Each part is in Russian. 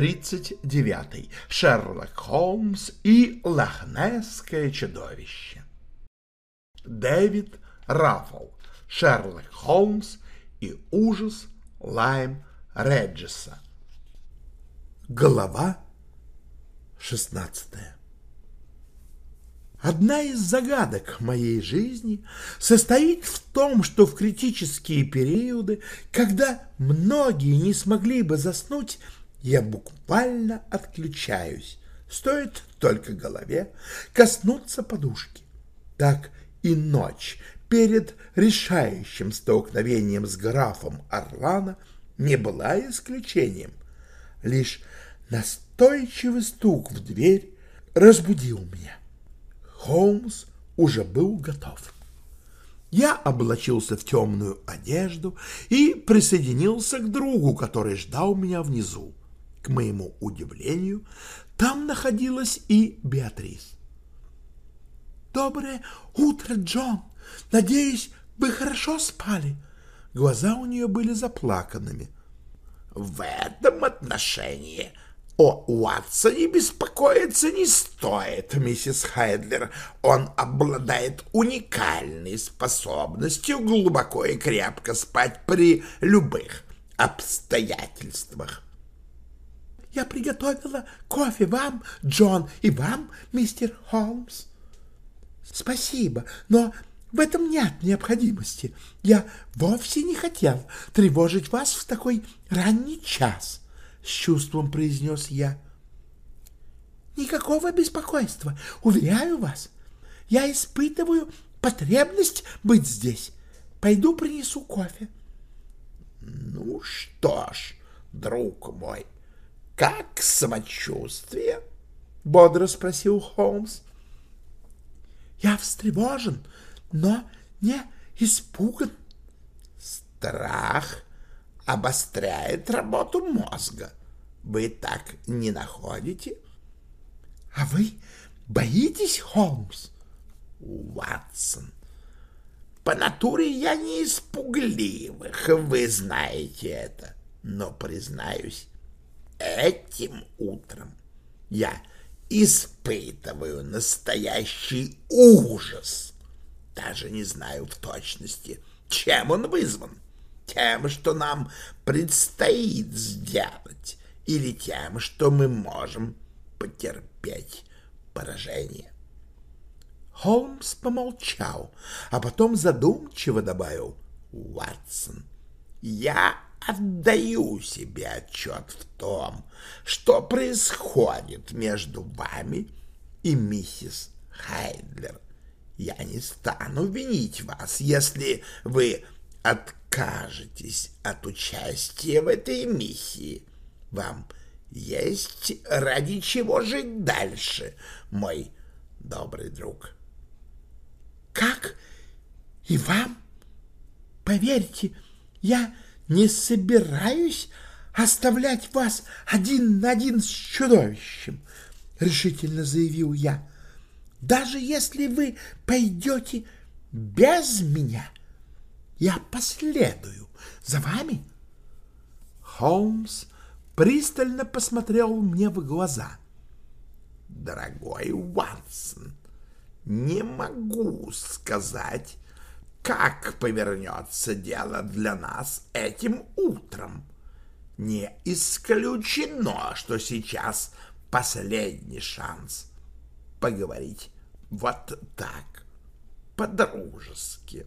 39. Шерлок Холмс и Лохнесское чудовище. Дэвид Раффл. Шерлок Холмс и ужас Лайм Реджеса. Глава 16. Одна из загадок моей жизни состоит в том, что в критические периоды, когда многие не смогли бы заснуть, я буквально отключаюсь. Стоит только голове коснуться подушки. Так и ночь перед решающим столкновением с графом Орлана не была исключением. Лишь настойчивый стук в дверь разбудил меня. Холмс уже был готов. Я облачился в темную одежду и присоединился к другу, который ждал меня внизу. К моему удивлению, там находилась и Беатрис. «Доброе утро, Джон! Надеюсь, вы хорошо спали?» Глаза у нее были заплаканными. «В этом отношении о Уатсоне беспокоиться не стоит, миссис Хайдлер. Он обладает уникальной способностью глубоко и крепко спать при любых обстоятельствах. Я приготовила кофе вам, Джон, и вам, мистер Холмс. Спасибо, но в этом нет необходимости. Я вовсе не хотел тревожить вас в такой ранний час. — с чувством произнес я. «Никакого беспокойства, уверяю вас. Я испытываю потребность быть здесь. Пойду принесу кофе». «Ну что ж, друг мой, как самочувствие?» — бодро спросил Холмс. «Я встревожен, но не испуган». «Страх обостряет работу мозга. Вы так не находите? — А вы боитесь, Холмс? — Ватсон, по натуре я не испугливых, вы знаете это. Но, признаюсь, этим утром я испытываю настоящий ужас. Даже не знаю в точности, чем он вызван тем, что нам предстоит сделать, или тем, что мы можем потерпеть поражение. Холмс помолчал, а потом задумчиво добавил «Уатсон, я отдаю себе отчет в том, что происходит между вами и миссис Хайдлер. Я не стану винить вас, если вы откажетесь от участия в этой миссии. Вам есть ради чего жить дальше, мой добрый друг. Как? И вам? Поверьте, я не собираюсь оставлять вас один на один с чудовищем, решительно заявил я. Даже если вы пойдете без меня — я последую за вами. Холмс пристально посмотрел мне в глаза. Дорогой Ватсон, не могу сказать, как повернется дело для нас этим утром. Не исключено, что сейчас последний шанс поговорить вот так, по-дружески.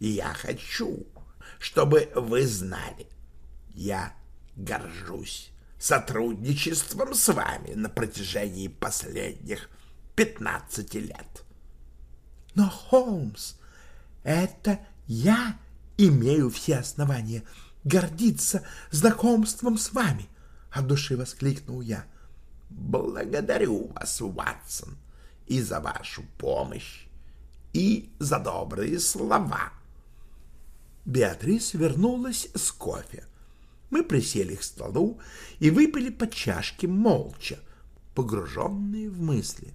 Я хочу, чтобы вы знали, я горжусь сотрудничеством с вами на протяжении последних 15 лет. Но, Холмс, это я имею все основания гордиться знакомством с вами, — от души воскликнул я. Благодарю вас, Ватсон, и за вашу помощь, и за добрые слова. Беатрис вернулась с кофе. Мы присели к столу и выпили по чашке молча, погруженные в мысли.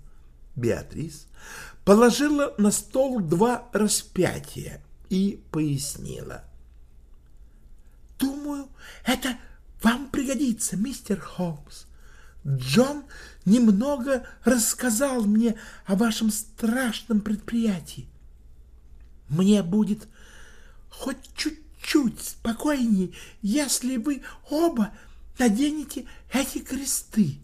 Беатрис положила на стол два распятия и пояснила. «Думаю, это вам пригодится, мистер Холмс. Джон немного рассказал мне о вашем страшном предприятии. Мне будет хоть чуть-чуть спокойнее, если вы оба наденете эти кресты.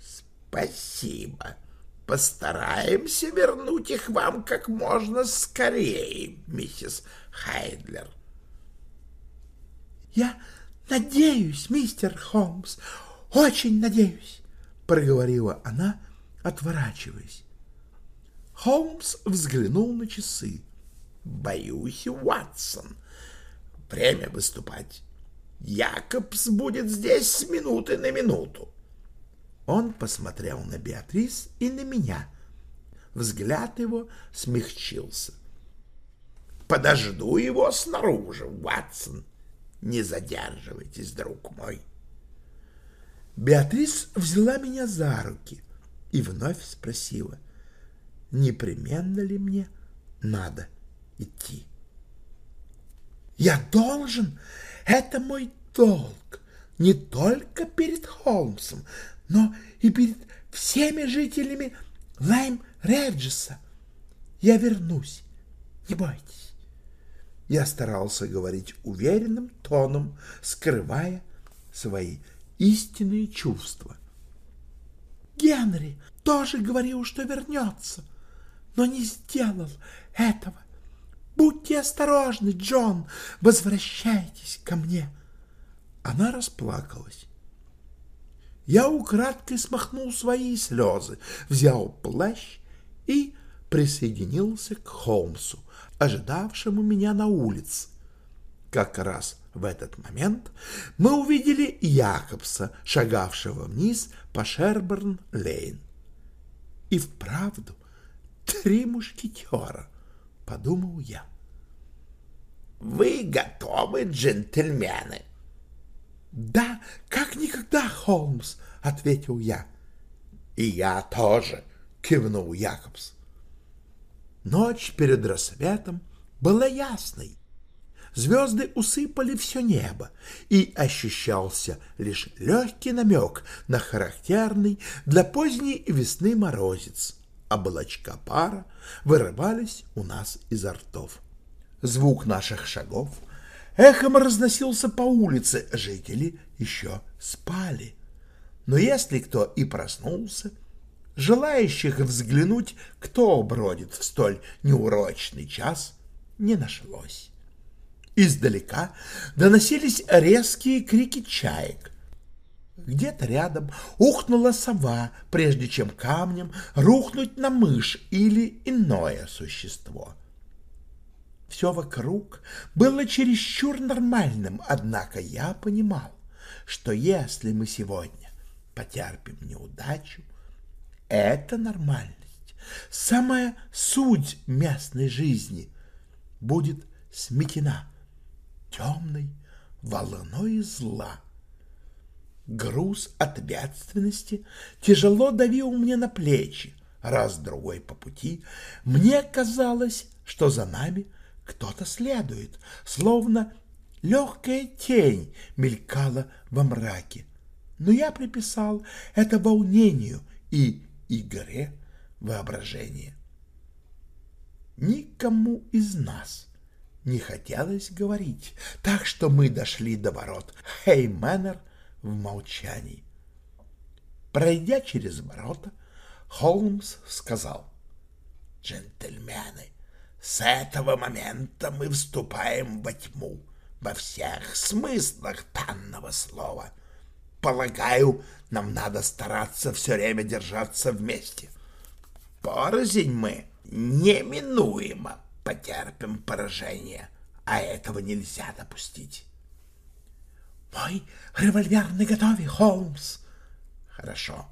Спасибо. Постараемся вернуть их вам как можно скорее, миссис Хайдлер. Я надеюсь, мистер Холмс, очень надеюсь, проговорила она, отворачиваясь. Холмс взглянул на часы. Боюсь, Уатсон, время выступать. Якобс будет здесь с минуты на минуту. Он посмотрел на Беатрис и на меня. Взгляд его смягчился. Подожду его снаружи, Ватсон. Не задерживайтесь, друг мой. Беатрис взяла меня за руки и вновь спросила, непременно ли мне надо идти. Я должен, это мой долг, не только перед Холмсом, но и перед всеми жителями Лайм-Реджеса. Я вернусь, не бойтесь. Я старался говорить уверенным тоном, скрывая свои истинные чувства. Генри тоже говорил, что вернется, но не сделал этого. Будьте осторожны, Джон, возвращайтесь ко мне. Она расплакалась. Я украдкой смахнул свои слезы, взял плащ и присоединился к Холмсу, ожидавшему меня на улице. Как раз в этот момент мы увидели Якобса, шагавшего вниз по Шерберн-Лейн. И вправду три мушкетера, — подумал я. — Вы готовы, джентльмены? — Да, как никогда, Холмс, — ответил я. — И я тоже, — кивнул Якобс. Ночь перед рассветом была ясной. Звезды усыпали все небо, и ощущался лишь легкий намек на характерный для поздней весны морозец. Облачка пара вырывались у нас изо ртов. Звук наших шагов эхом разносился по улице, жители еще спали. Но если кто и проснулся, желающих взглянуть, кто бродит в столь неурочный час, не нашлось. Издалека доносились резкие крики чаек. Где-то рядом ухнула сова, прежде чем камнем рухнуть на мышь или иное существо. Все вокруг было чересчур нормальным, однако я понимал, что если мы сегодня потерпим неудачу, это нормальность, самая суть местной жизни будет сметена темной волной зла. Груз ответственности тяжело давил мне на плечи, раз-другой по пути. Мне казалось, что за нами кто-то следует, словно легкая тень мелькала во мраке. Но я приписал это волнению и игре воображения. Никому из нас не хотелось говорить, так что мы дошли до ворот Хейменер в молчании. Пройдя через ворота, Холмс сказал, «Джентльмены, с этого момента мы вступаем во тьму во всех смыслах данного слова. Полагаю, нам надо стараться все время держаться вместе. Порознь мы, неминуемо потерпим поражение, а этого нельзя допустить. Мой револьвер наготове, Холмс. Хорошо.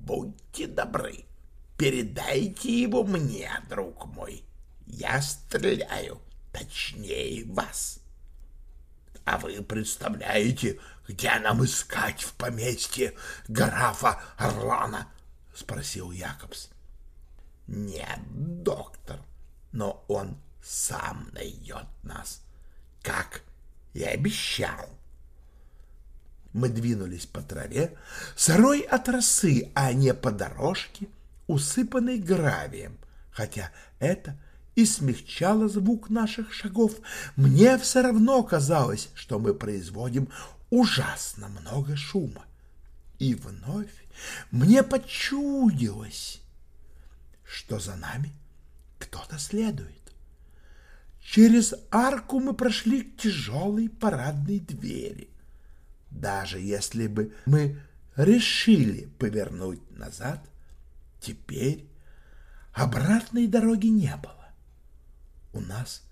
Будьте добры, передайте его мне, друг мой. Я стреляю точнее вас. А вы представляете, где нам искать в поместье графа Орлана? — спросил Якобс. — Нет, доктор, но он сам найдет нас, как и обещал. Мы двинулись по траве, сырой от росы, а не по дорожке, усыпанной гравием, хотя это и смягчало звук наших шагов. Мне все равно казалось, что мы производим ужасно много шума. И вновь мне почудилось, что за нами кто-то следует. Через арку мы прошли к тяжелой парадной двери. Даже если бы мы решили повернуть назад, теперь обратной дороги не было. У нас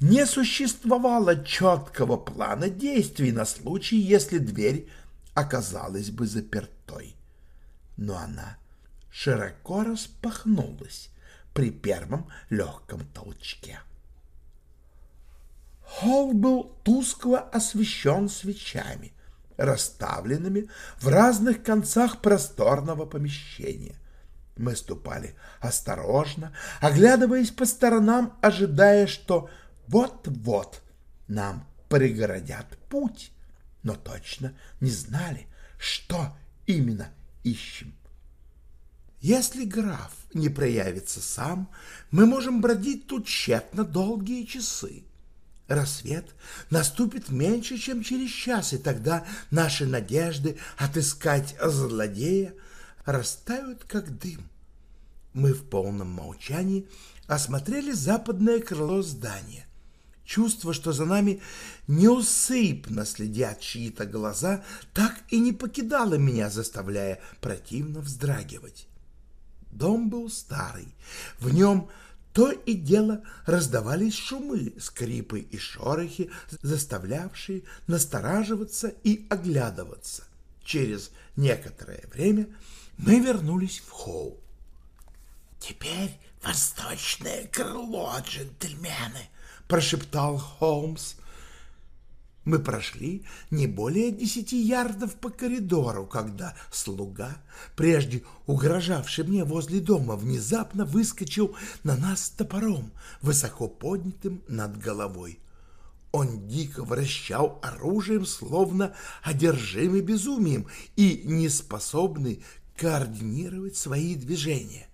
не существовало четкого плана действий на случай, если дверь оказалась бы запертой. Но она широко распахнулась при первом легком толчке. Холл был тускло освещен свечами, расставленными в разных концах просторного помещения. Мы ступали осторожно, оглядываясь по сторонам, ожидая, что вот-вот нам преградят путь, но точно не знали, что именно ищем. Если граф не проявится сам, мы можем бродить тут тщетно долгие часы. Рассвет наступит меньше, чем через час, и тогда наши надежды отыскать злодея растают, как дым. Мы в полном молчании осмотрели западное крыло здания. Чувство, что за нами неусыпно следят чьи-то глаза, так и не покидало меня, заставляя противно вздрагивать. Дом был старый, в нем то и дело раздавались шумы, скрипы и шорохи, заставлявшие настораживаться и оглядываться. Через некоторое время мы вернулись в холл. «Теперь восточное крыло, джентльмены!» — прошептал Холмс. Мы прошли не более десяти ярдов по коридору, когда слуга, прежде угрожавший мне возле дома, внезапно выскочил на нас топором, высоко поднятым над головой. Он дико вращал оружием, словно одержимый безумием и неспособный координировать свои движения.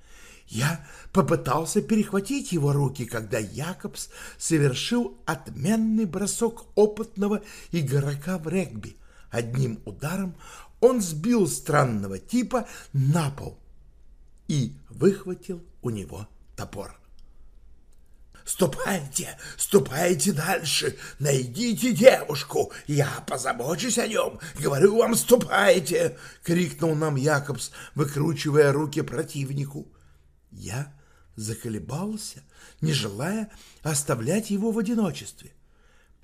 Я попытался перехватить его руки, когда Якобс совершил отменный бросок опытного игрока в регби. Одним ударом он сбил странного типа на пол и выхватил у него топор. «Ступайте, ступайте дальше, найдите девушку, я позабочусь о нем, говорю вам, ступайте!» — крикнул нам Якобс, выкручивая руки противнику. Я заколебался, не желая оставлять его в одиночестве.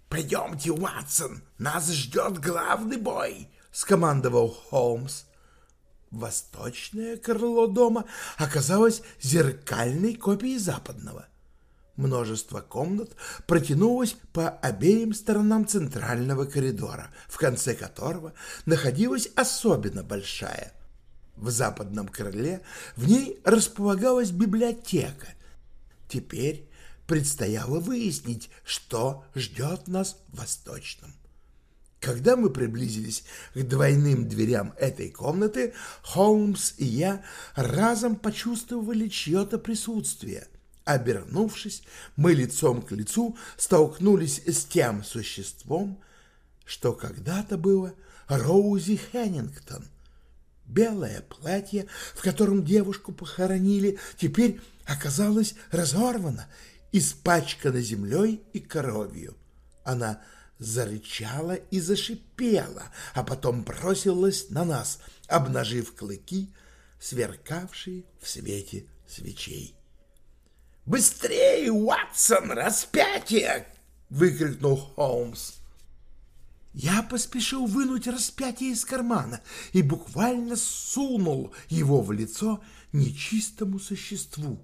«Пойдемте, Уатсон, нас ждет главный бой!» — скомандовал Холмс. Восточное крыло дома оказалось зеркальной копией западного. Множество комнат протянулось по обеим сторонам центрального коридора, в конце которого находилась особенно большая в западном крыле, в ней располагалась библиотека. Теперь предстояло выяснить, что ждет нас в восточном. Когда мы приблизились к двойным дверям этой комнаты, Холмс и я разом почувствовали чье-то присутствие. Обернувшись, мы лицом к лицу столкнулись с тем существом, что когда-то было Роузи Хеннингтон — Белое платье, в котором девушку похоронили, теперь оказалось разорвано, испачкано землей и кровью. Она зарычала и зашипела, а потом бросилась на нас, обнажив клыки, сверкавшие в свете свечей. «Быстрее, Уатсон, распятие!» — выкрикнул Холмс. Я поспешил вынуть распятие из кармана и буквально сунул его в лицо нечистому существу.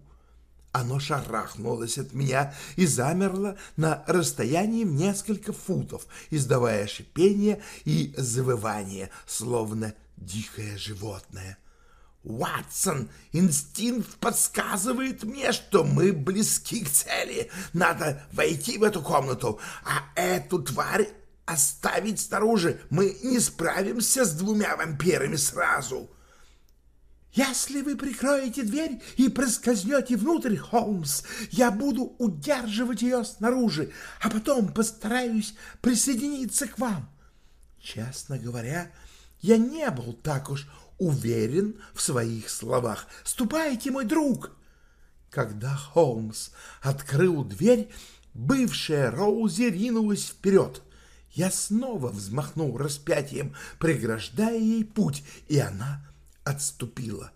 Оно шарахнулось от меня и замерло на расстоянии в несколько футов, издавая шипение и завывание, словно дикое животное. «Ватсон, инстинкт подсказывает мне, что мы близки к цели. Надо войти в эту комнату, а эту тварь оставить снаружи. Мы не справимся с двумя вампирами сразу». «Если вы прикроете дверь и проскользнете внутрь, Холмс, я буду удерживать ее снаружи, а потом постараюсь присоединиться к вам». Честно говоря, я не был так уж уверен в своих словах. «Ступайте, мой друг!» Когда Холмс открыл дверь, бывшая Роузи ринулась вперед. Я снова взмахнул распятием, преграждая ей путь, и она отступила.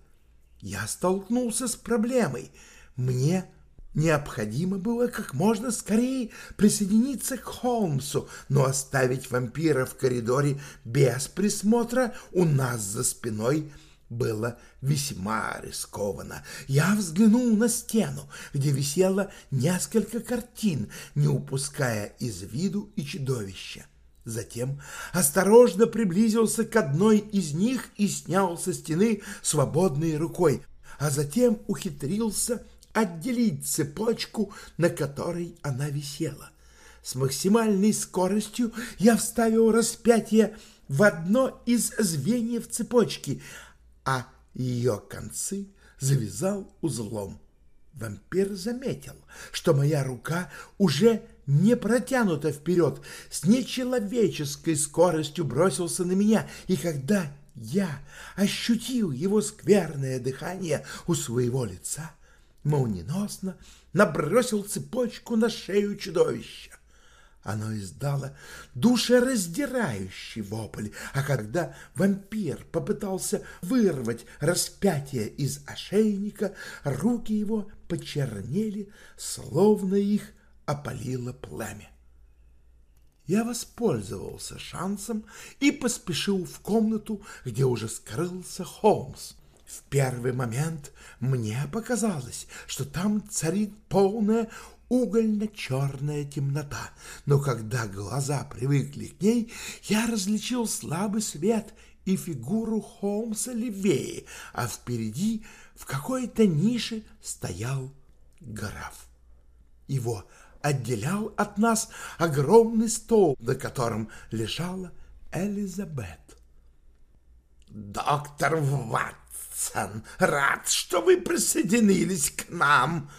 Я столкнулся с проблемой. Мне необходимо было как можно скорее присоединиться к Холмсу, но оставить вампира в коридоре без присмотра у нас за спиной было весьма рискованно. Я взглянул на стену, где висело несколько картин, не упуская из виду и чудовища. Затем осторожно приблизился к одной из них и снял со стены свободной рукой, а затем ухитрился отделить цепочку, на которой она висела. С максимальной скоростью я вставил распятие в одно из звеньев цепочки, а ее концы завязал узлом. Вампир заметил, что моя рука уже не протянута вперед, с нечеловеческой скоростью бросился на меня, и когда я ощутил его скверное дыхание у своего лица, молниеносно набросил цепочку на шею чудовища. Оно издало душераздирающий вопль, а когда вампир попытался вырвать распятие из ошейника, руки его почернели, словно их опалило пламя. Я воспользовался шансом и поспешил в комнату, где уже скрылся Холмс. В первый момент мне показалось, что там царит полная угольно-черная темнота, но когда глаза привыкли к ней, я различил слабый свет и фигуру Холмса левее, а впереди в какой-то нише стоял граф. Его отделял от нас огромный стол, на котором лежала Элизабет. «Доктор Ватсон, рад, что вы присоединились к нам!»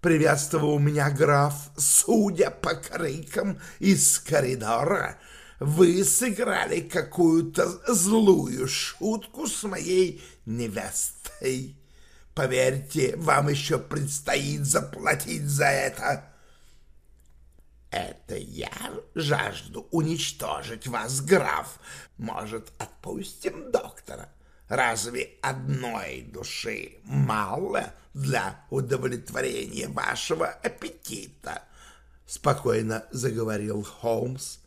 приветствовал меня граф, судя по крикам из коридора, вы сыграли какую-то злую шутку с моей невестой. Поверьте, вам еще предстоит заплатить за это. Это я жажду уничтожить вас, граф. Может, отпустим доктора? Разве одной души мало для удовлетворения вашего аппетита? Спокойно заговорил Холмс.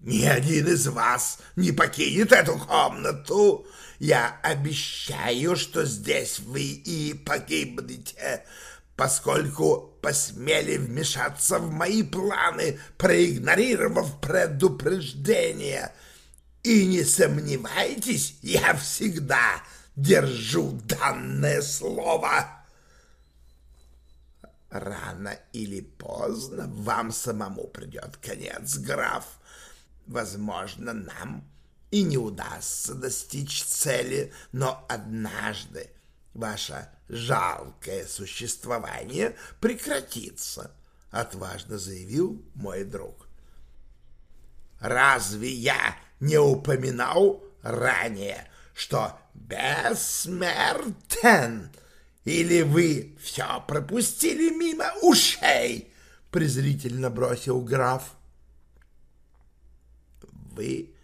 Ни один из вас не покинет эту комнату. Я обещаю, что здесь вы и погибнете, поскольку посмели вмешаться в мои планы, проигнорировав предупреждение — и не сомневайтесь, я всегда держу данное слово. Рано или поздно вам самому придет конец, граф. Возможно, нам и не удастся достичь цели, но однажды ваше жалкое существование прекратится, — отважно заявил мой друг. Разве я не упоминал ранее, что бессмертен? Или вы все пропустили мимо ушей? презрительно бросил граф. Вы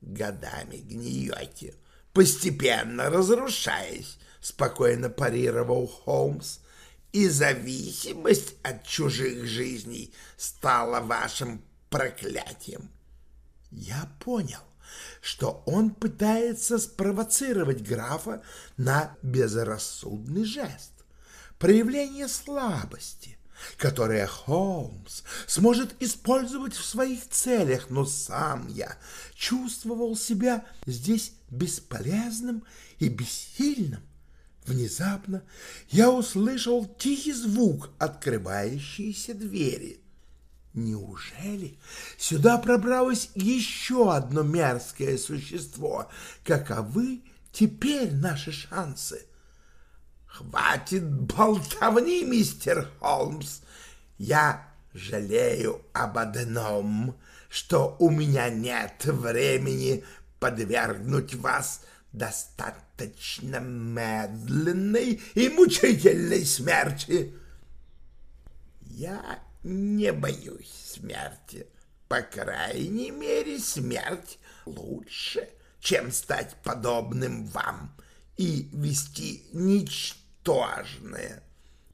годами гниете, постепенно разрушаясь, спокойно парировал Холмс. и зависимость от чужих жизней стала вашим проклятием. Я понял, что он пытается спровоцировать графа на безрассудный жест, проявление слабости, которое Холмс сможет использовать в своих целях, но сам я чувствовал себя здесь бесполезным и бессильным. Внезапно я услышал тихий звук открывающейся двери. Неужели сюда пробралось еще одно мерзкое существо? Каковы теперь наши шансы? Хватит болтовни, мистер Холмс. Я жалею об одном, что у меня нет времени подвергнуть вас достаточно медленной и мучительной смерти. Я не боюсь смерти. По крайней мере, смерть лучше, чем стать подобным вам и вести ничтожное,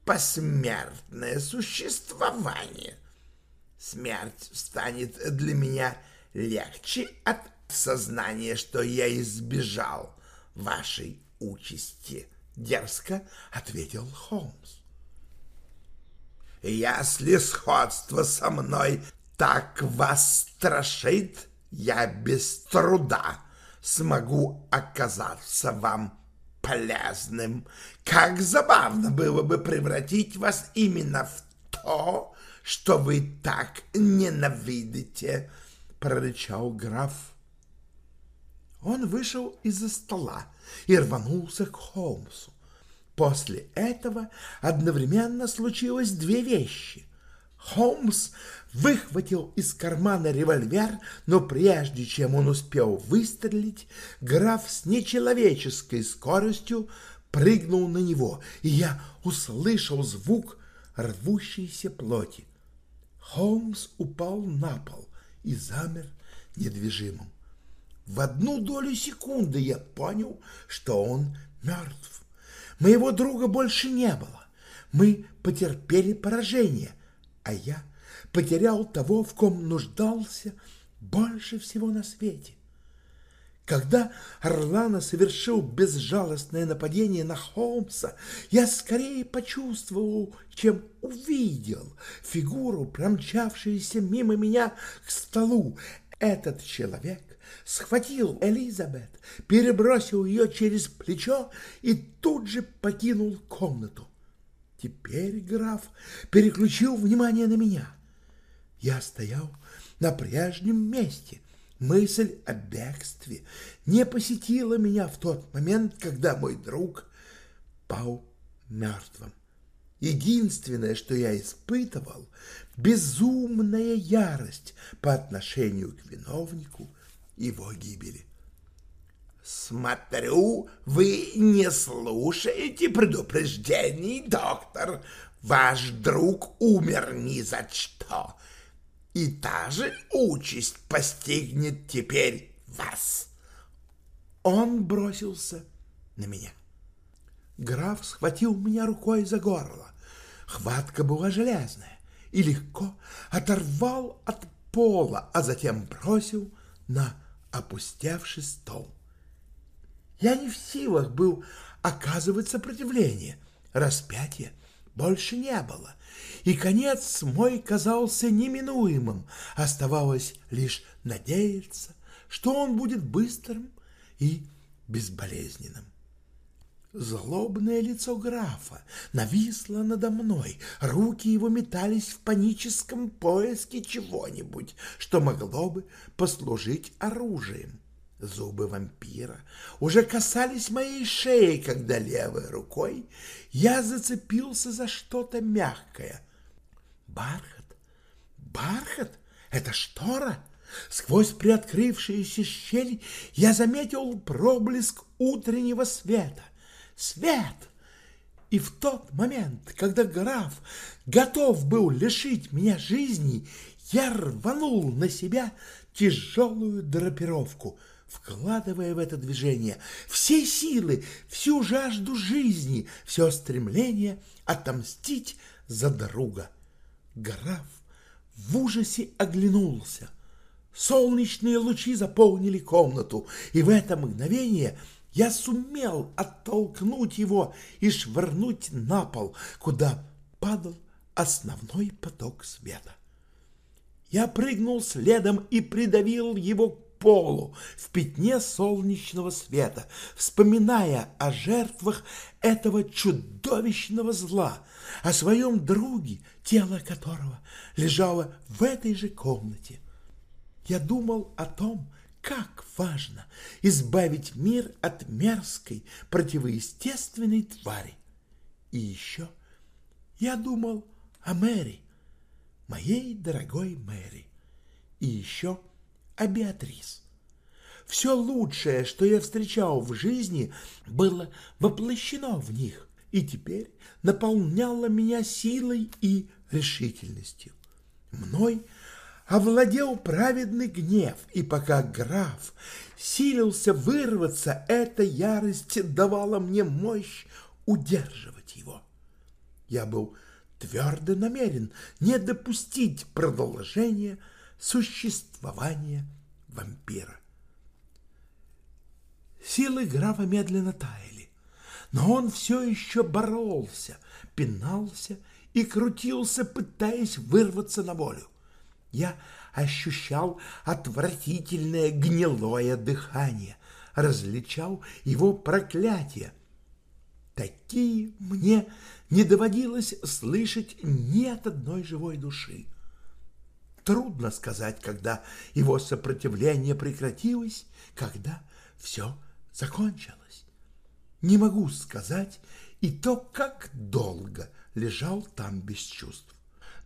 посмертное существование. Смерть станет для меня легче от сознания, что я избежал вашей участи, — дерзко ответил Холмс. Если сходство со мной так вас страшит, я без труда смогу оказаться вам полезным. Как забавно было бы превратить вас именно в то, что вы так ненавидите, — прорычал граф. Он вышел из-за стола и рванулся к Холмсу. После этого одновременно случилось две вещи. Холмс выхватил из кармана револьвер, но прежде чем он успел выстрелить, граф с нечеловеческой скоростью прыгнул на него, и я услышал звук рвущейся плоти. Холмс упал на пол и замер недвижимым. В одну долю секунды я понял, что он мертв. Моего друга больше не было. Мы потерпели поражение, а я потерял того, в ком нуждался больше всего на свете. Когда Орлана совершил безжалостное нападение на Холмса, я скорее почувствовал, чем увидел фигуру, промчавшуюся мимо меня к столу. Этот человек схватил Элизабет, перебросил ее через плечо и тут же покинул комнату. Теперь граф переключил внимание на меня. Я стоял на прежнем месте. Мысль о бегстве не посетила меня в тот момент, когда мой друг пал мертвым. Единственное, что я испытывал, безумная ярость по отношению к виновнику его гибели. «Смотрю, вы не слушаете предупреждений, доктор. Ваш друг умер ни за что, и та же участь постигнет теперь вас». Он бросился на меня. Граф схватил меня рукой за горло. Хватка была железная и легко оторвал от пола, а затем бросил на опустевший стол. Я не в силах был оказывать сопротивление. Распятия больше не было, и конец мой казался неминуемым. Оставалось лишь надеяться, что он будет быстрым и безболезненным. Злобное лицо графа нависло надо мной, руки его метались в паническом поиске чего-нибудь, что могло бы послужить оружием. Зубы вампира уже касались моей шеи, когда левой рукой я зацепился за что-то мягкое. Бархат? Бархат? Это штора? Сквозь приоткрывшуюся щель я заметил проблеск утреннего света свет. И в тот момент, когда граф готов был лишить меня жизни, я рванул на себя тяжелую драпировку, вкладывая в это движение все силы, всю жажду жизни, все стремление отомстить за друга. Граф в ужасе оглянулся. Солнечные лучи заполнили комнату, и в это мгновение я сумел оттолкнуть его и швырнуть на пол, куда падал основной поток света. Я прыгнул следом и придавил его к полу в пятне солнечного света, вспоминая о жертвах этого чудовищного зла, о своем друге, тело которого лежало в этой же комнате. Я думал о том, как важно избавить мир от мерзкой, противоестественной твари. И еще я думал о Мэри, моей дорогой Мэри, и еще о Беатрис. Все лучшее, что я встречал в жизни, было воплощено в них и теперь наполняло меня силой и решительностью. Мной овладел праведный гнев, и пока граф силился вырваться, эта ярость давала мне мощь удерживать его. Я был твердо намерен не допустить продолжения существования вампира. Силы графа медленно таяли, но он все еще боролся, пинался и крутился, пытаясь вырваться на волю. Я ощущал отвратительное гнилое дыхание, различал его проклятие. Такие мне не доводилось слышать ни от одной живой души. Трудно сказать, когда его сопротивление прекратилось, когда все закончилось. Не могу сказать и то, как долго лежал там без чувств.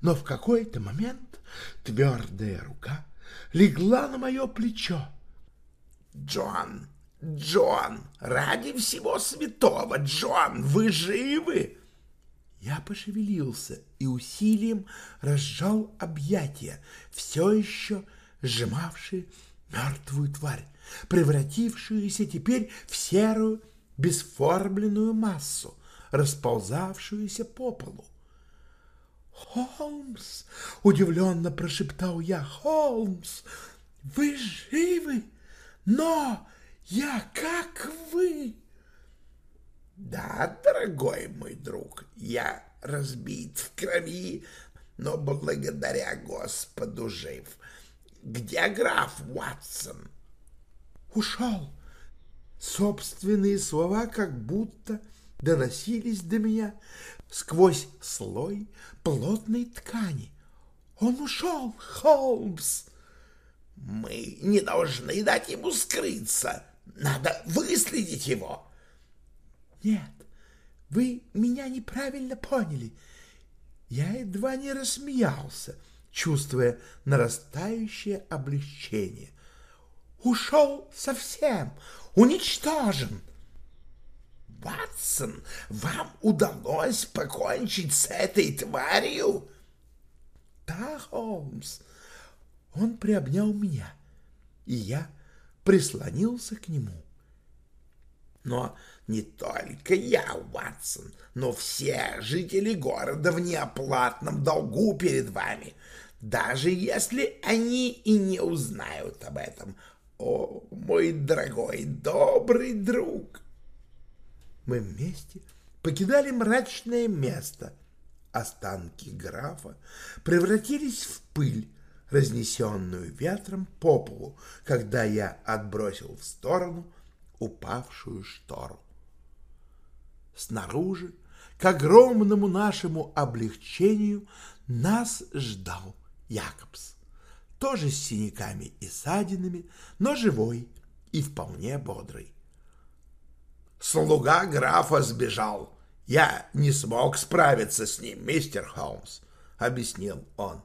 Но в какой-то момент твердая рука легла на мое плечо. «Джон, Джон, ради всего святого, Джон, вы живы?» Я пошевелился и усилием разжал объятия, все еще сжимавшие мертвую тварь, превратившуюся теперь в серую бесформленную массу, расползавшуюся по полу. «Холмс!» — удивленно прошептал я. «Холмс, вы живы? Но я как вы!» Да, дорогой мой друг, я разбит в крови, но благодаря Господу жив. Где граф Уатсон? Ушел. Собственные слова как будто доносились до меня сквозь слой плотной ткани. Он ушел, Холмс. Мы не должны дать ему скрыться. Надо выследить его. Нет, вы меня неправильно поняли. Я едва не рассмеялся, чувствуя нарастающее облегчение. Ушел совсем, уничтожен. Ватсон, вам удалось покончить с этой тварью? Да, Холмс. Он приобнял меня, и я прислонился к нему. Но не только я, Ватсон, но все жители города в неоплатном долгу перед вами, даже если они и не узнают об этом. О, мой дорогой, добрый друг! Мы вместе покидали мрачное место. Останки графа превратились в пыль, разнесенную ветром по полу, когда я отбросил в сторону упавшую штору. Снаружи, к огромному нашему облегчению, нас ждал Якобс, тоже с синяками и ссадинами, но живой и вполне бодрый. «Слуга графа сбежал. Я не смог справиться с ним, мистер Холмс», — объяснил он.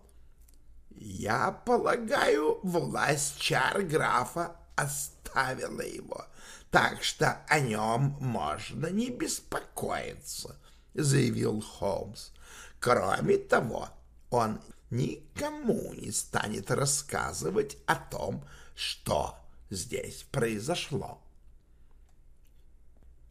«Я полагаю, власть чар графа оставила его так что о нем можно не беспокоиться, — заявил Холмс. Кроме того, он никому не станет рассказывать о том, что здесь произошло.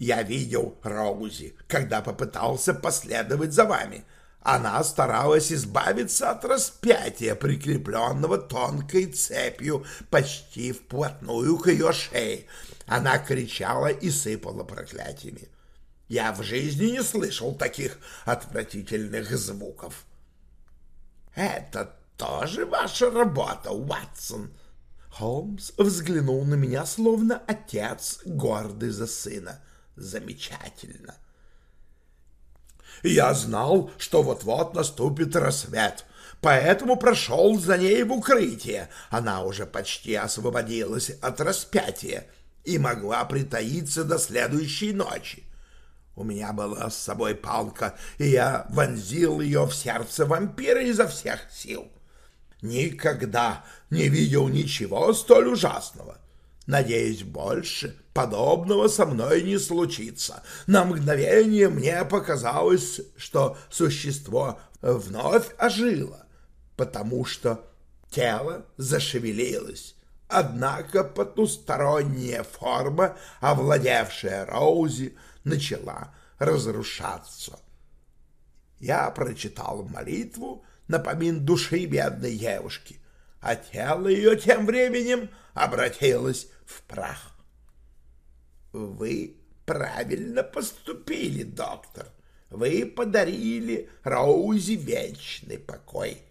Я видел Роузи, когда попытался последовать за вами. Она старалась избавиться от распятия, прикрепленного тонкой цепью почти вплотную к ее шее. Она кричала и сыпала проклятиями. Я в жизни не слышал таких отвратительных звуков. «Это тоже ваша работа, Уатсон?» Холмс взглянул на меня, словно отец, гордый за сына замечательно. Я знал, что вот-вот наступит рассвет, поэтому прошел за ней в укрытие. Она уже почти освободилась от распятия и могла притаиться до следующей ночи. У меня была с собой палка, и я вонзил ее в сердце вампира изо всех сил. Никогда не видел ничего столь ужасного. Надеюсь, больше подобного со мной не случится. На мгновение мне показалось, что существо вновь ожило, потому что тело зашевелилось. Однако потусторонняя форма, овладевшая Роузи, начала разрушаться. Я прочитал молитву на помин души бедной девушки, а тело ее тем временем обратилось в прах. Вы правильно поступили, доктор. Вы подарили Роузи вечный покой,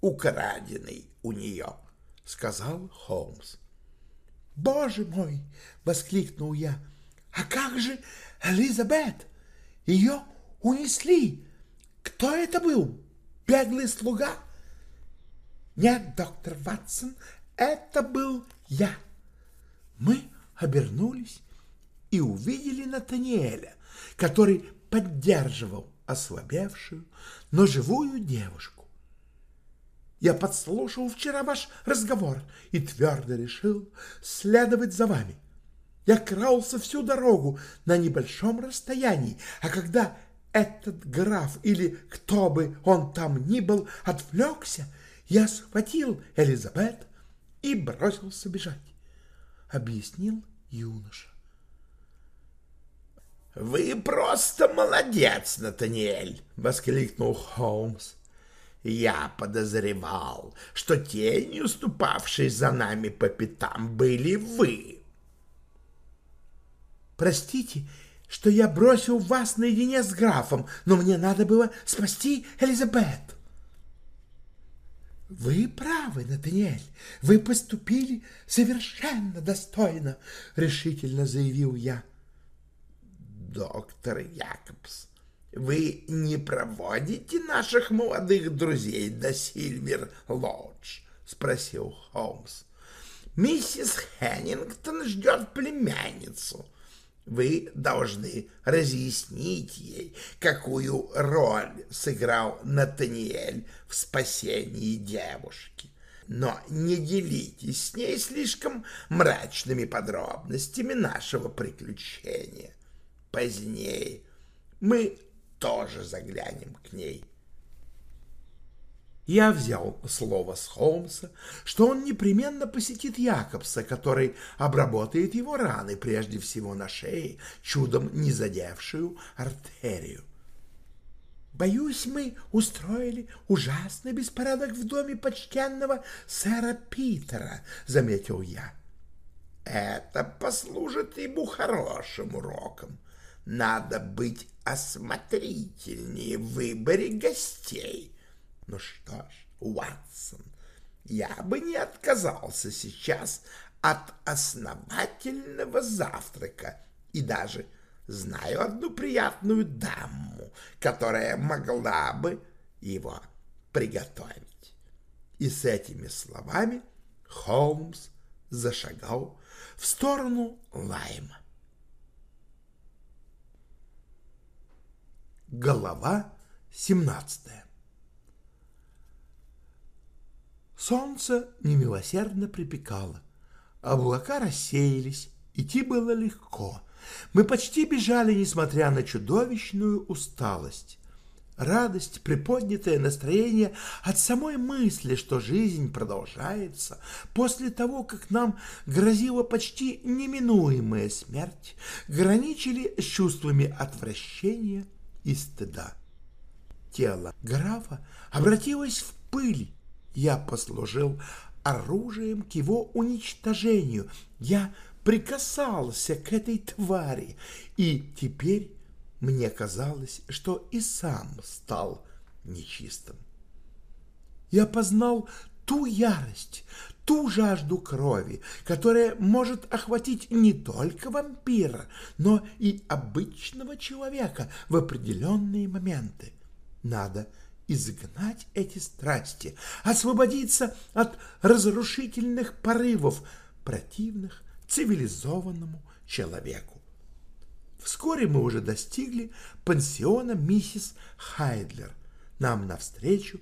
украденный у нее, — сказал Холмс. — Боже мой! — воскликнул я. — А как же Элизабет? Ее унесли. Кто это был? Беглый слуга? Нет, доктор Ватсон, это был я. Мы обернулись и увидели Натаниэля, который поддерживал ослабевшую, но живую девушку. Я подслушал вчера ваш разговор и твердо решил следовать за вами. Я крался всю дорогу на небольшом расстоянии, а когда этот граф или кто бы он там ни был отвлекся, я схватил Элизабет и бросился бежать, — объяснил юноша. — Вы просто молодец, Натаниэль! — воскликнул Холмс. — Я подозревал, что тень, уступавшей за нами по пятам, были вы. — Простите, что я бросил вас наедине с графом, но мне надо было спасти Элизабет. Вы правы, Натаниэль, вы поступили совершенно достойно, решительно заявил я. Доктор Якобс, вы не проводите наших молодых друзей до Сильвер-Лодж? спросил Холмс. Миссис Хеннингтон ждет племянницу. Вы должны разъяснить ей, какую роль сыграл Натаниэль в спасении девушки. Но не делитесь с ней слишком мрачными подробностями нашего приключения. Позднее мы тоже заглянем к ней. Я взял слово с Холмса, что он непременно посетит Якобса, который обработает его раны, прежде всего на шее, чудом не задевшую артерию. «Боюсь, мы устроили ужасный беспорядок в доме почтенного сэра Питера», — заметил я. «Это послужит ему хорошим уроком. Надо быть осмотрительнее в выборе гостей». Ну что ж, Уатсон, я бы не отказался сейчас от основательного завтрака и даже знаю одну приятную даму, которая могла бы его приготовить. И с этими словами Холмс зашагал в сторону Лайма. Голова семнадцатая Солнце немилосердно припекало. Облака рассеялись, идти было легко. Мы почти бежали, несмотря на чудовищную усталость. радость, приподнятое настроение от самой мысли, что жизнь продолжается после того, как нам грозила почти неминуемая смерть, граничили с чувствами отвращения и стыда. Тело графа обратилось в пыль. Я послужил оружием к его уничтожению. Я прикасался к этой твари, и теперь мне казалось, что и сам стал нечистым. Я познал ту ярость, ту жажду крови, которая может охватить не только вампира, но и обычного человека в определенные моменты. Надо изгнать эти страсти, освободиться от разрушительных порывов, противных цивилизованному человеку. Вскоре мы уже достигли пансиона миссис Хайдлер. Нам навстречу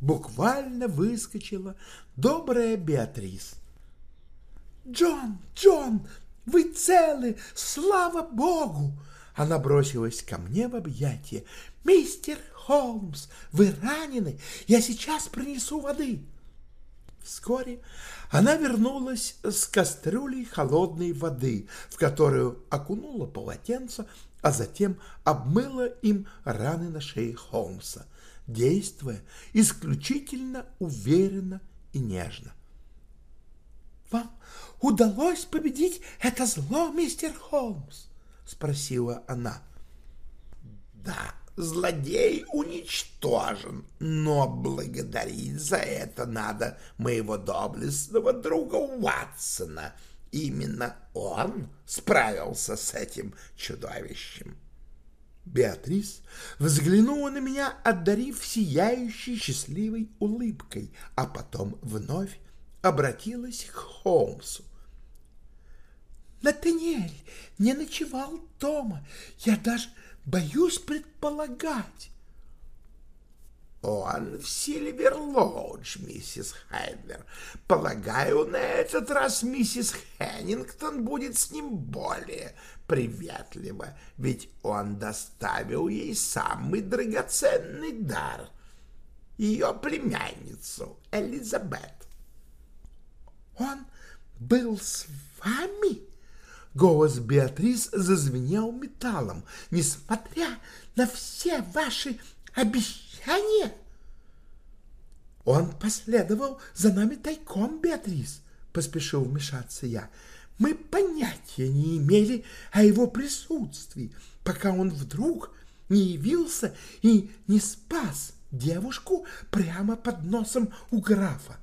буквально выскочила добрая Беатрис. «Джон, Джон, вы целы, слава Богу!» Она бросилась ко мне в объятия. «Мистер Холмс, вы ранены? Я сейчас принесу воды!» Вскоре она вернулась с кастрюлей холодной воды, в которую окунула полотенце, а затем обмыла им раны на шее Холмса, действуя исключительно уверенно и нежно. «Вам удалось победить это зло, мистер Холмс?» — спросила она. «Да, злодей уничтожен, но благодарить за это надо моего доблестного друга Уатсона. Именно он справился с этим чудовищем. Беатрис взглянула на меня, одарив сияющей счастливой улыбкой, а потом вновь обратилась к Холмсу. «Натаниэль не ночевал дома. Я даже Боюсь предполагать. Он в Сильверлоудж, миссис Хайдлер. Полагаю, на этот раз миссис Хеннингтон будет с ним более приветлива, ведь он доставил ей самый драгоценный дар — ее племянницу Элизабет. Он был с вами? Голос Беатрис зазвенел металлом, несмотря на все ваши обещания. Он последовал за нами тайком, Беатрис, поспешил вмешаться я. Мы понятия не имели о его присутствии, пока он вдруг не явился и не спас девушку прямо под носом у графа.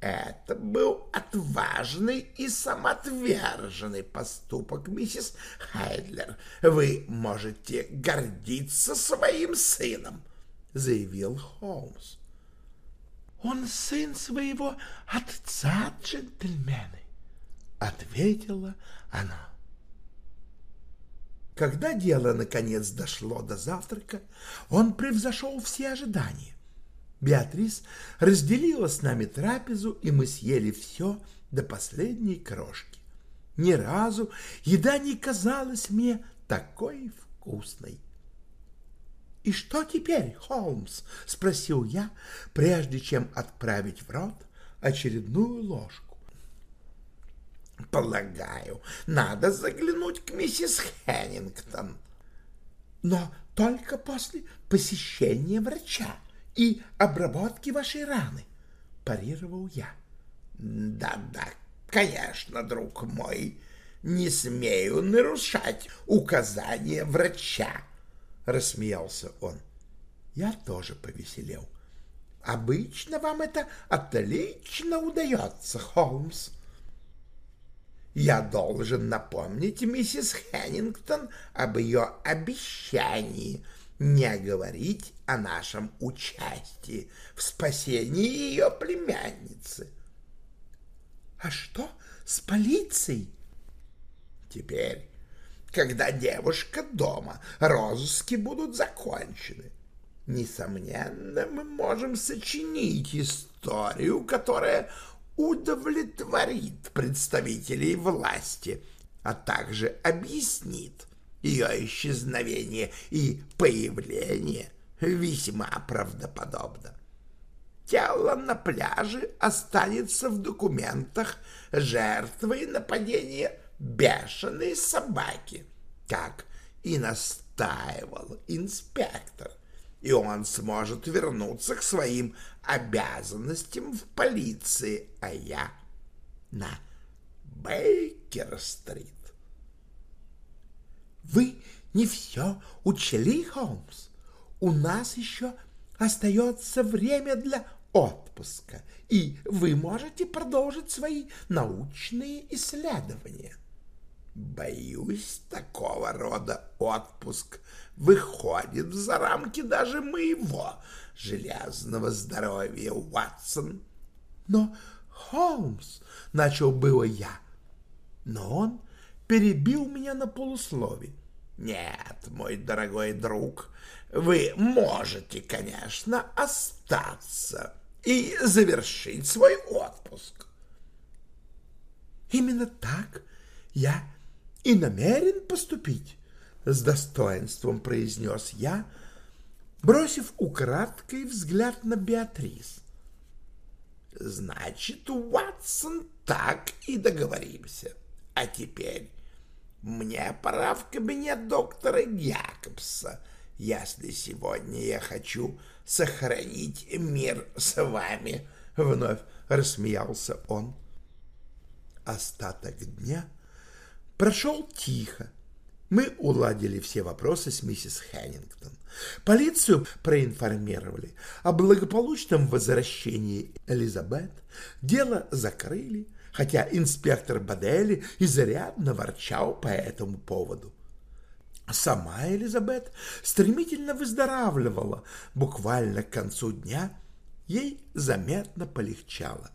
Это был отважный и самоотверженный поступок, миссис Хайдлер. Вы можете гордиться своим сыном, — заявил Холмс. — Он сын своего отца, джентльмены, — ответила она. Когда дело наконец дошло до завтрака, он превзошел все ожидания. Беатрис разделила с нами трапезу, и мы съели все до последней крошки. Ни разу еда не казалась мне такой вкусной. — И что теперь, Холмс? — спросил я, прежде чем отправить в рот очередную ложку. — Полагаю, надо заглянуть к миссис Хеннингтон. — Но только после посещения врача, и обработки вашей раны, — парировал я. Да-да, конечно, друг мой, не смею нарушать указания врача, — рассмеялся он. Я тоже повеселел. Обычно вам это отлично удается, Холмс. Я должен напомнить миссис Хеннингтон об ее обещании — не говорить о нашем участии в спасении ее племянницы. А что с полицией? Теперь, когда девушка дома, розыски будут закончены. Несомненно, мы можем сочинить историю, которая удовлетворит представителей власти, а также объяснит, Ее исчезновение и появление весьма правдоподобно. Тело на пляже останется в документах жертвой нападения бешеной собаки, как и настаивал инспектор, и он сможет вернуться к своим обязанностям в полиции, а я на Бейкер-стрит. Вы не все учли, Холмс. У нас еще остается время для отпуска, и вы можете продолжить свои научные исследования. Боюсь, такого рода отпуск выходит за рамки даже моего железного здоровья, Уатсон. Но, Холмс, — начал было я, но он перебил меня на полуслове. Нет, мой дорогой друг, вы можете, конечно, остаться и завершить свой отпуск. Именно так я и намерен поступить, с достоинством произнес я, бросив украдкой взгляд на Беатрис. Значит, Уатсон, так и договоримся. А теперь мне пора в кабинет доктора Якобса, если сегодня я хочу сохранить мир с вами, — вновь рассмеялся он. Остаток дня прошел тихо. Мы уладили все вопросы с миссис Хеннингтон. Полицию проинформировали о благополучном возвращении Элизабет. Дело закрыли, хотя инспектор Бадели изрядно ворчал по этому поводу. Сама Элизабет стремительно выздоравливала. Буквально к концу дня ей заметно полегчало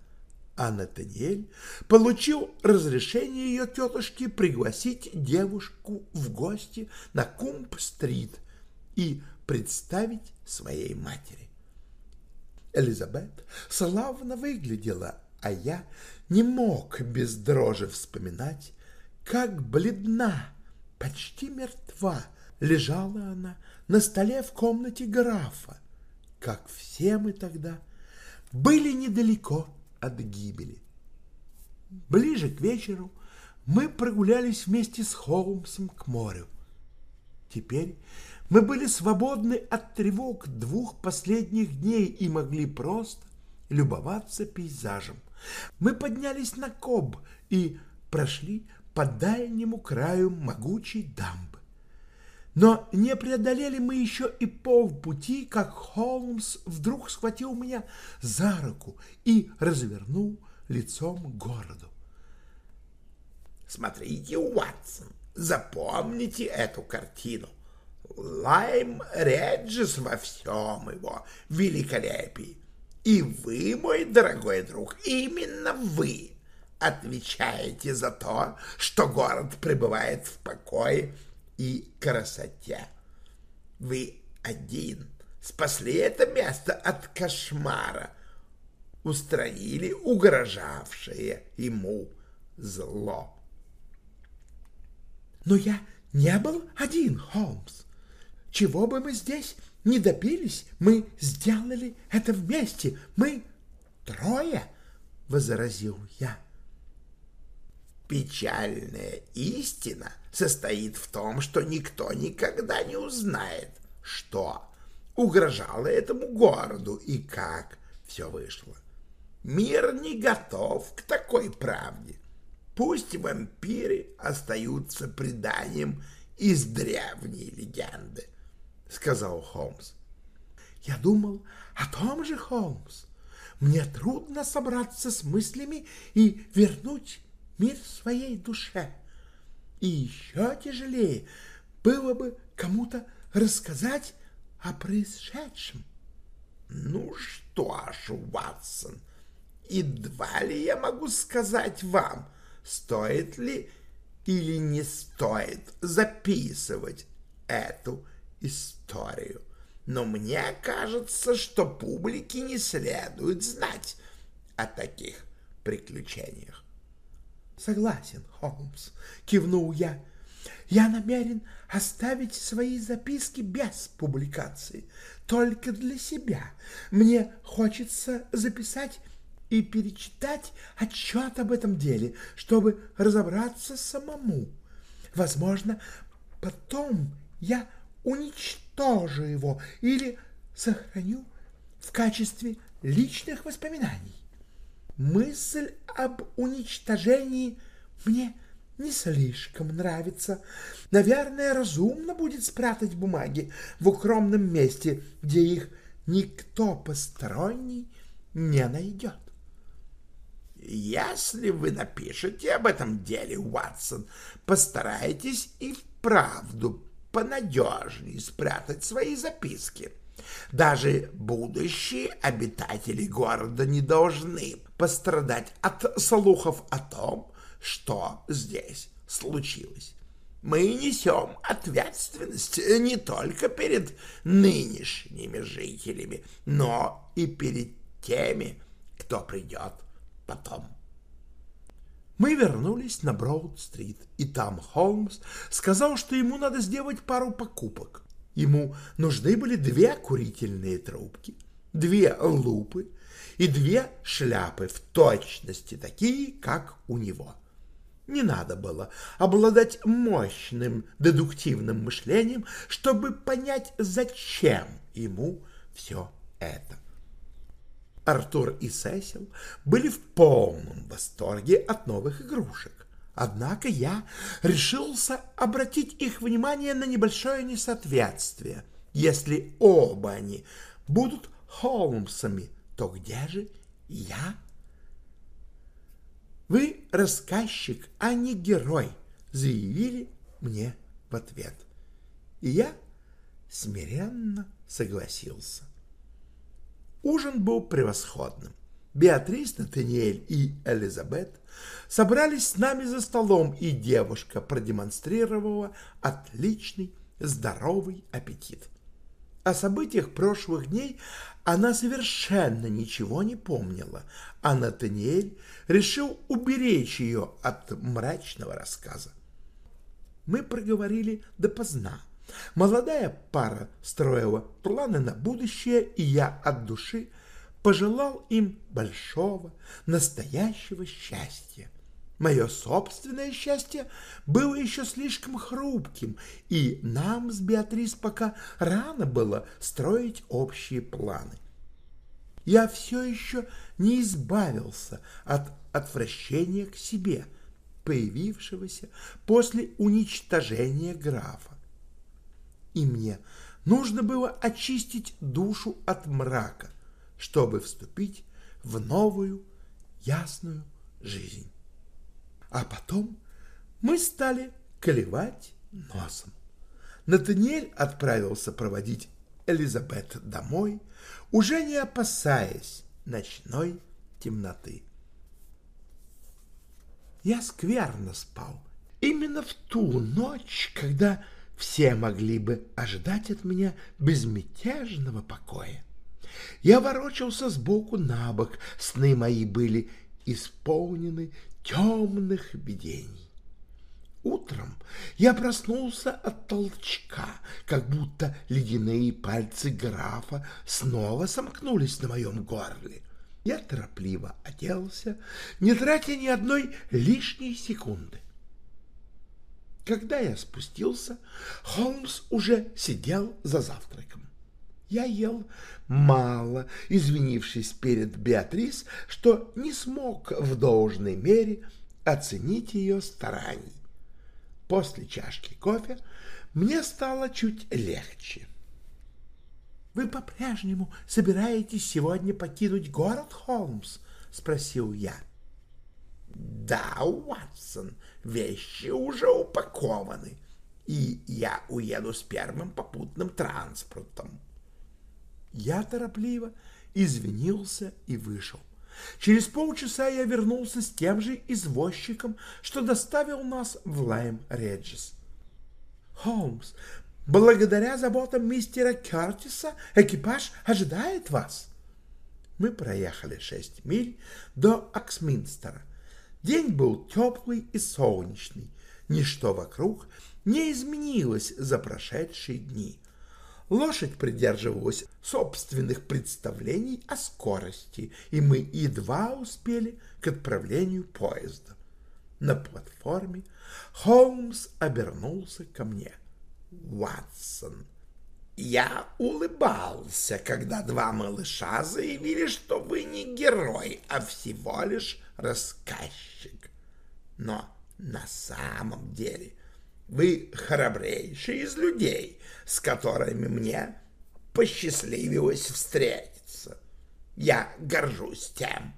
а Натаниэль получил разрешение ее тетушки пригласить девушку в гости на Кумп-стрит и представить своей матери. Элизабет славно выглядела, а я не мог без дрожи вспоминать, как бледна, почти мертва лежала она на столе в комнате графа, как все мы тогда были недалеко от гибели. Ближе к вечеру мы прогулялись вместе с Холмсом к морю. Теперь мы были свободны от тревог двух последних дней и могли просто любоваться пейзажем. Мы поднялись на Коб и прошли по дальнему краю могучей дамбы. Но не преодолели мы еще и полпути, как Холмс вдруг схватил меня за руку и развернул лицом к городу. Смотрите, Уатсон, запомните эту картину. Лайм Реджис во всем его великолепии. И вы, мой дорогой друг, именно вы отвечаете за то, что город пребывает в покое и красоте. Вы один спасли это место от кошмара, устранили угрожавшее ему зло. Но я не был один, Холмс. Чего бы мы здесь не добились, мы сделали это вместе. Мы трое, — возразил я. Печальная истина состоит в том, что никто никогда не узнает, что угрожало этому городу и как все вышло. Мир не готов к такой правде. Пусть вампиры остаются преданием из древней легенды, — сказал Холмс. — Я думал о том же, Холмс. Мне трудно собраться с мыслями и вернуть мир своей душе. И еще тяжелее было бы кому-то рассказать о происшедшем. Ну что ж, Ватсон, едва ли я могу сказать вам, стоит ли или не стоит записывать эту историю. Но мне кажется, что публике не следует знать о таких приключениях. Согласен, Холмс, кивнул я. Я намерен оставить свои записки без публикации, только для себя. Мне хочется записать и перечитать отчет об этом деле, чтобы разобраться самому. Возможно, потом я уничтожу его или сохраню в качестве личных воспоминаний. Мысль об уничтожении мне не слишком нравится. Наверное, разумно будет спрятать бумаги в укромном месте, где их никто посторонний не найдет. Если вы напишете об этом деле, Уатсон, постарайтесь и вправду понадежнее спрятать свои записки. Даже будущие обитатели города не должны пострадать от слухов о том, что здесь случилось. Мы несем ответственность не только перед нынешними жителями, но и перед теми, кто придет потом. Мы вернулись на Броуд-стрит, и там Холмс сказал, что ему надо сделать пару покупок. Ему нужны были две курительные трубки, две лупы и две шляпы в точности такие, как у него. Не надо было обладать мощным дедуктивным мышлением, чтобы понять, зачем ему все это. Артур и Сесил были в полном восторге от новых игрушек. Однако я решился обратить их внимание на небольшое несоответствие. Если оба они будут Холмсами, то где же я? «Вы рассказчик, а не герой», — заявили мне в ответ. И я смиренно согласился. Ужин был превосходным. Беатрис, Натаниэль и Элизабет собрались с нами за столом, и девушка продемонстрировала отличный здоровый аппетит. О событиях прошлых дней она совершенно ничего не помнила, а Натаниэль решил уберечь ее от мрачного рассказа. Мы проговорили допоздна. Молодая пара строила планы на будущее, и я от души пожелал им большого, настоящего счастья. Мое собственное счастье было еще слишком хрупким, и нам с Беатрис пока рано было строить общие планы. Я все еще не избавился от отвращения к себе, появившегося после уничтожения графа и мне нужно было очистить душу от мрака, чтобы вступить в новую ясную жизнь. А потом мы стали колевать носом. Натаниэль отправился проводить Элизабет домой, уже не опасаясь ночной темноты. Я скверно спал. Именно в ту ночь, когда все могли бы ожидать от меня безмятежного покоя. Я ворочался сбоку на бок, сны мои были исполнены темных видений. Утром я проснулся от толчка, как будто ледяные пальцы графа снова сомкнулись на моем горле. Я торопливо оделся, не тратя ни одной лишней секунды. Когда я спустился, Холмс уже сидел за завтраком. Я ел мало, извинившись перед Беатрис, что не смог в должной мере оценить ее стараний. После чашки кофе мне стало чуть легче. — Вы по-прежнему собираетесь сегодня покинуть город, Холмс? — спросил я. — Да, Уатсон, вещи уже упакованы, и я уеду с первым попутным транспортом. Я торопливо извинился и вышел. Через полчаса я вернулся с тем же извозчиком, что доставил нас в Лайм-Реджис. «Холмс, благодаря заботам мистера Кертиса экипаж ожидает вас». Мы проехали шесть миль до Аксминстера — День был теплый и солнечный, ничто вокруг не изменилось за прошедшие дни. Лошадь придерживалась собственных представлений о скорости, и мы едва успели к отправлению поезда. На платформе Холмс обернулся ко мне. «Ватсон, я улыбался, когда два малыша заявили, что вы не герой, а всего лишь рассказчик. Но на самом деле вы храбрейший из людей, с которыми мне посчастливилось встретиться. Я горжусь тем,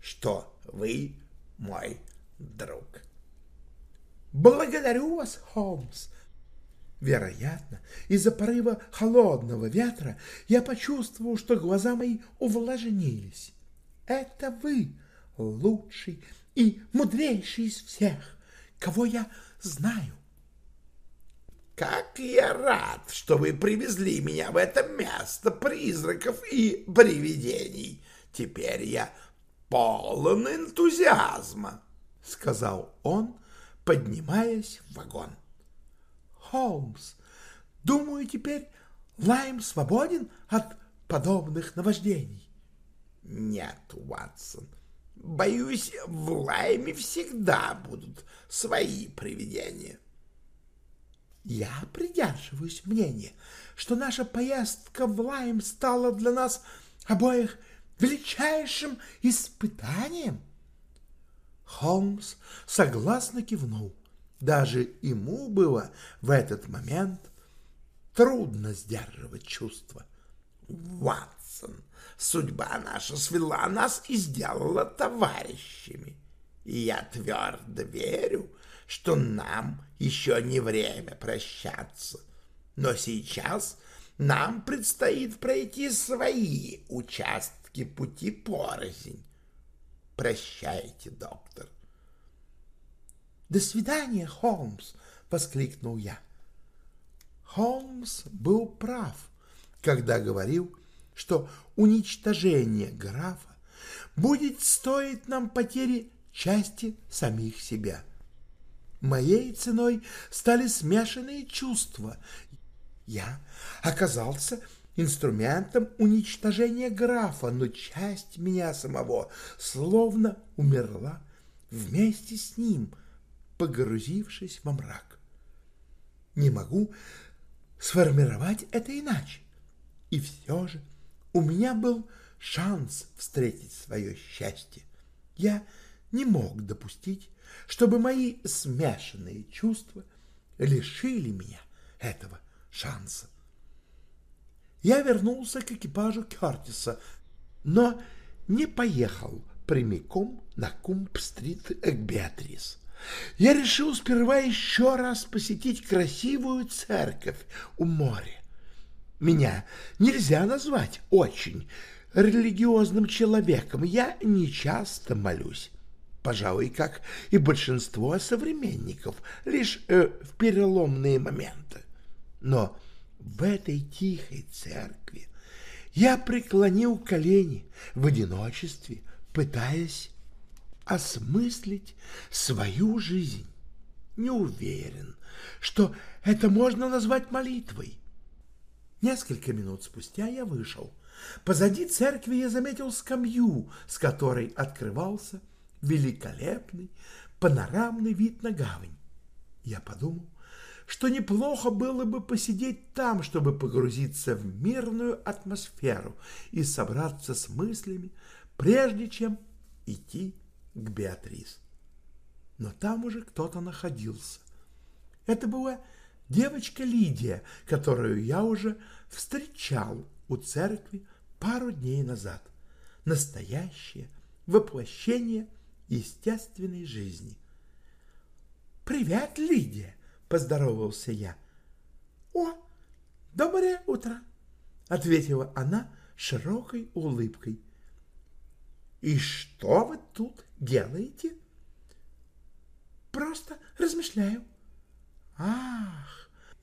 что вы мой друг. Благодарю вас, Холмс. Вероятно, из-за порыва холодного ветра я почувствовал, что глаза мои увлажнились. Это вы, лучший и мудрейший из всех, кого я знаю. Как я рад, что вы привезли меня в это место призраков и привидений. Теперь я полон энтузиазма, — сказал он, поднимаясь в вагон. Холмс, думаю, теперь Лайм свободен от подобных наваждений. Нет, Уатсон, боюсь, в Лайме всегда будут свои привидения. Я придерживаюсь мнения, что наша поездка в Лайм стала для нас обоих величайшим испытанием. Холмс согласно кивнул. Даже ему было в этот момент трудно сдерживать чувства. Ватсон, судьба наша свела нас и сделала товарищами. И я твердо верю, что нам еще не время прощаться. Но сейчас нам предстоит пройти свои участки пути порознь. Прощайте, доктор. «До свидания, Холмс!» — воскликнул я. Холмс был прав, когда говорил, что уничтожение графа будет стоить нам потери части самих себя. Моей ценой стали смешанные чувства. Я оказался инструментом уничтожения графа, но часть меня самого словно умерла вместе с ним — погрузившись во мрак. Не могу сформировать это иначе. И все же у меня был шанс встретить свое счастье. Я не мог допустить, чтобы мои смешанные чувства лишили меня этого шанса. Я вернулся к экипажу Кертиса, но не поехал прямиком на Кумп-стрит к я решил сперва еще раз посетить красивую церковь у моря. Меня нельзя назвать очень религиозным человеком, я не часто молюсь. Пожалуй, как и большинство современников, лишь э, в переломные моменты. Но в этой тихой церкви я преклонил колени в одиночестве, пытаясь осмыслить свою жизнь. Не уверен, что это можно назвать молитвой. Несколько минут спустя я вышел. Позади церкви я заметил скамью, с которой открывался великолепный панорамный вид на гавань. Я подумал, что неплохо было бы посидеть там, чтобы погрузиться в мирную атмосферу и собраться с мыслями, прежде чем идти к Беатрис. Но там уже кто-то находился. Это была девочка Лидия, которую я уже встречал у церкви пару дней назад. Настоящее воплощение естественной жизни. «Привет, Лидия!» — поздоровался я. «О, доброе утро!» — ответила она широкой улыбкой. «И что вы тут делаете? Просто размышляю. Ах,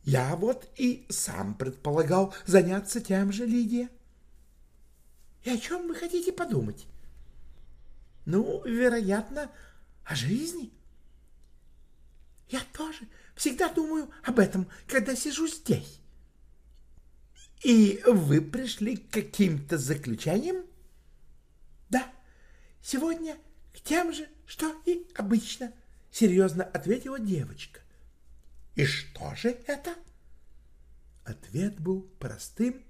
я вот и сам предполагал заняться тем же, Лидия. И о чем вы хотите подумать? Ну, вероятно, о жизни. Я тоже всегда думаю об этом, когда сижу здесь. И вы пришли к каким-то заключениям? Да, сегодня к тем же, что и обычно, серьезно ответила девочка. И что же это? Ответ был простым,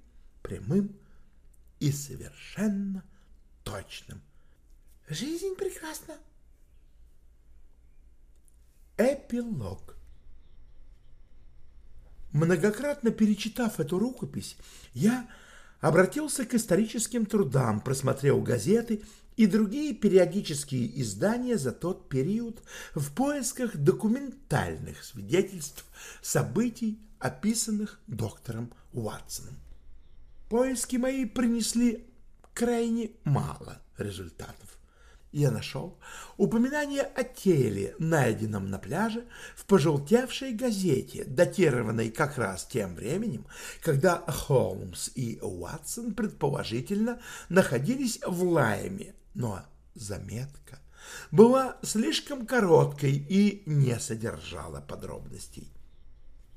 прямым и совершенно точным. Жизнь прекрасна. Эпилог Многократно перечитав эту рукопись, я обратился к историческим трудам, просмотрел газеты и другие периодические издания за тот период в поисках документальных свидетельств событий, описанных доктором Уатсоном. Поиски мои принесли крайне мало результатов я нашел упоминание о теле, найденном на пляже в пожелтевшей газете, датированной как раз тем временем, когда Холмс и Уатсон предположительно находились в Лайме, но заметка была слишком короткой и не содержала подробностей.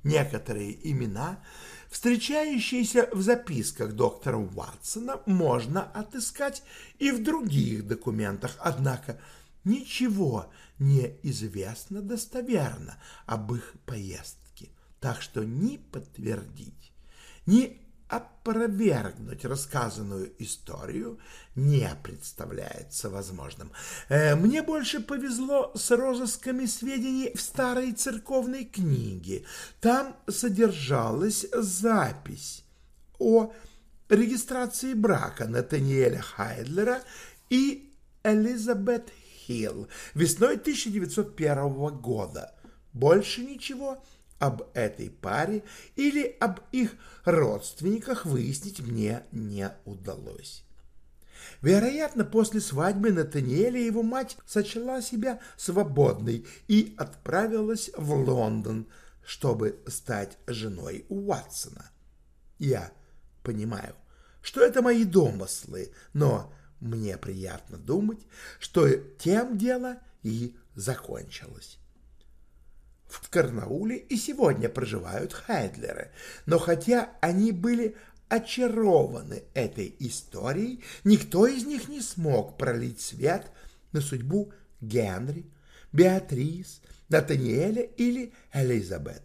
Некоторые имена встречающиеся в записках доктора Уатсона, можно отыскать и в других документах, однако ничего не известно достоверно об их поездке, так что ни подтвердить, ни опровергнуть рассказанную историю не представляется возможным. Э, мне больше повезло с розысками сведений в старой церковной книге. Там содержалась запись о регистрации брака Натаниэля Хайдлера и Элизабет Хилл весной 1901 года. Больше ничего об этой паре или об их родственниках выяснить мне не удалось. Вероятно, после свадьбы Натаниэля его мать сочла себя свободной и отправилась в Лондон, чтобы стать женой Уатсона. Я понимаю, что это мои домыслы, но мне приятно думать, что тем дело и закончилось. В Карнауле и сегодня проживают Хайдлеры, но хотя они были очарованы этой историей, никто из них не смог пролить свет на судьбу Генри, Беатрис, Натаниэля или Элизабет.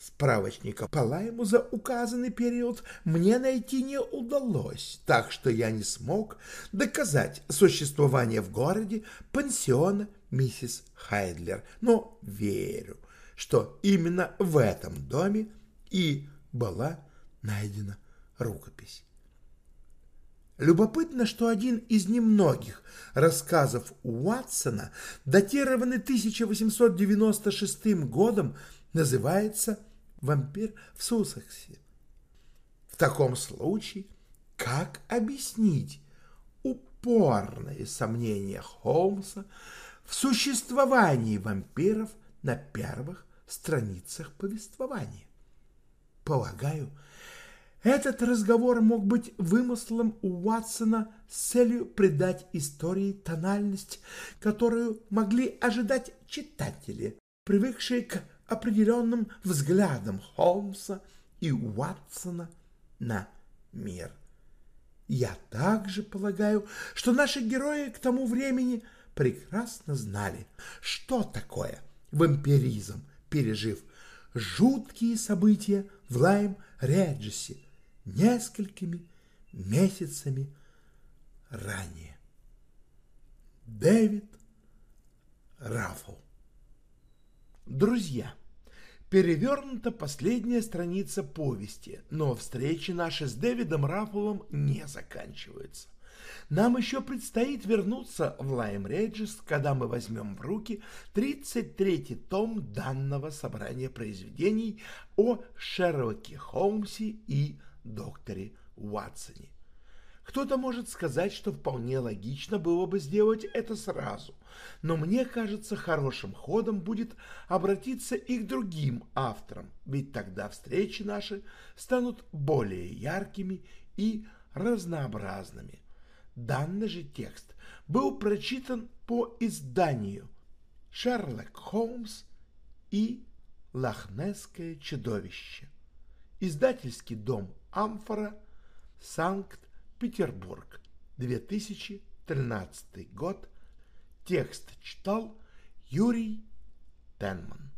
Справочника по Лайму за указанный период мне найти не удалось, так что я не смог доказать существование в городе пансиона миссис Хайдлер, но верю, что именно в этом доме и была найдена рукопись. Любопытно, что один из немногих рассказов Уатсона, датированный 1896 годом, называется «Вампир в Сусексе». В таком случае, как объяснить упорные сомнения Холмса в существовании вампиров на первых страницах повествования. Полагаю, этот разговор мог быть вымыслом у Уатсона с целью придать истории тональность, которую могли ожидать читатели, привыкшие к определенным взглядам Холмса и Уатсона на мир. Я также полагаю, что наши герои к тому времени – прекрасно знали, что такое вампиризм, пережив жуткие события в Лайм-Реджесе несколькими месяцами ранее. Дэвид Раффл Друзья, перевернута последняя страница повести, но встречи наши с Дэвидом Раффлом не заканчиваются. Нам еще предстоит вернуться в Лайм-Реджес, когда мы возьмем в руки 33-й том данного собрания произведений о Шерлоке Холмсе и докторе Уатсоне. Кто-то может сказать, что вполне логично было бы сделать это сразу, но мне кажется, хорошим ходом будет обратиться и к другим авторам, ведь тогда встречи наши станут более яркими и разнообразными. Данный же текст был прочитан по изданию «Шерлок Холмс и Лохнесское чудовище. Издательский дом «Амфора», Санкт-Петербург, 2013 год. Текст читал Юрий Тенман.